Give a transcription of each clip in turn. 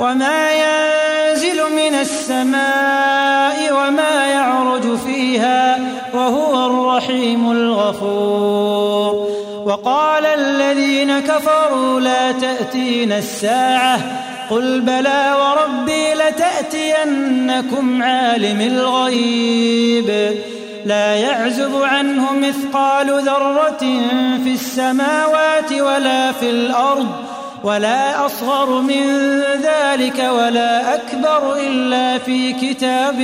وما ينزل من السماء وما يعرج فيها وهو الرحيم الغفور. وقال الذين كفروا لا تأتين الساعة. قل بلى وربي لتأتينكم عالم الغيب. لا يعزب عنه مثقال ذرة في السماوات ولا في الأرض. ولا أصغر من ذلك ولا أكبر إلا في كتاب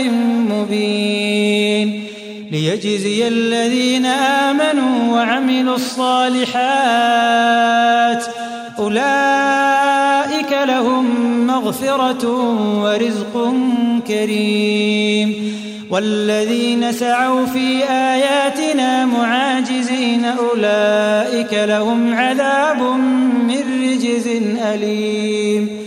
مبين ليجزي الذين آمنوا وعملوا الصالحات أولئك لهم مغفرة ورزق كريم والذين سعوا في آياتنا معاجزين أولئك لهم عذاب من رجز أليم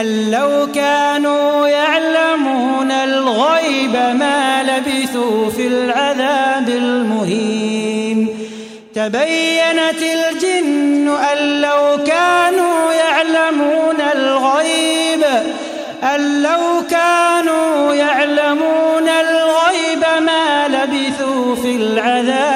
أن لو كانوا يعلمون الغيب ما لبثوا في العذاب المهين. تبينت الجن أن لو كانوا يعلمون الغيب أن لو كانوا يعلمون الغيب ما لبثوا في العذاب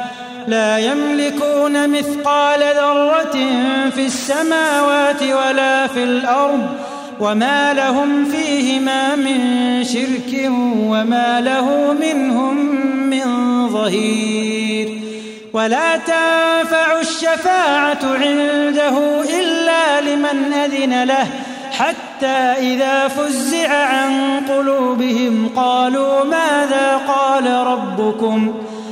لا يملكون مثقال ذرة في السماوات ولا في الأرض وما لهم فيهما من شرك وما له منهم من ظهير ولا تنفع الشفاعة عنده إلا لمن أذن له حتى إذا فزع عن قلوبهم قالوا ماذا قال ربكم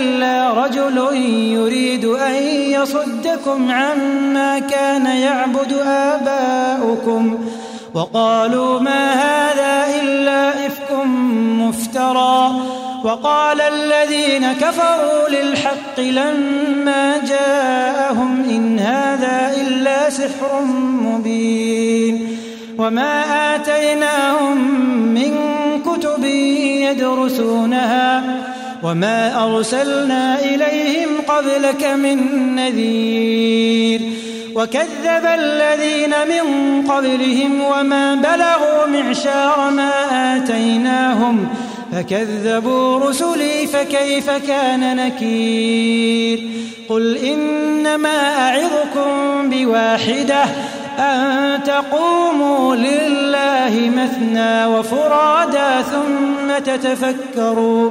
إلا رجل يريد أن يصدكم عما كان يعبد آباؤكم وقالوا ما هذا إلا إفك مفترى وقال الذين كفروا للحق لما جاءهم إن هذا إلا سحر مبين وما آتيناهم من كتب يدرسونها وما أرسلنا إليهم قبلك من نذير. وكذب الذين من قبلهم وما بلغوا معشار ما آتيناهم. فكذبوا رسلي فكيف كان نكير. قل إنما أعظكم بواحدة أن تقوموا لله مثنى وفرادا ثم تتفكروا.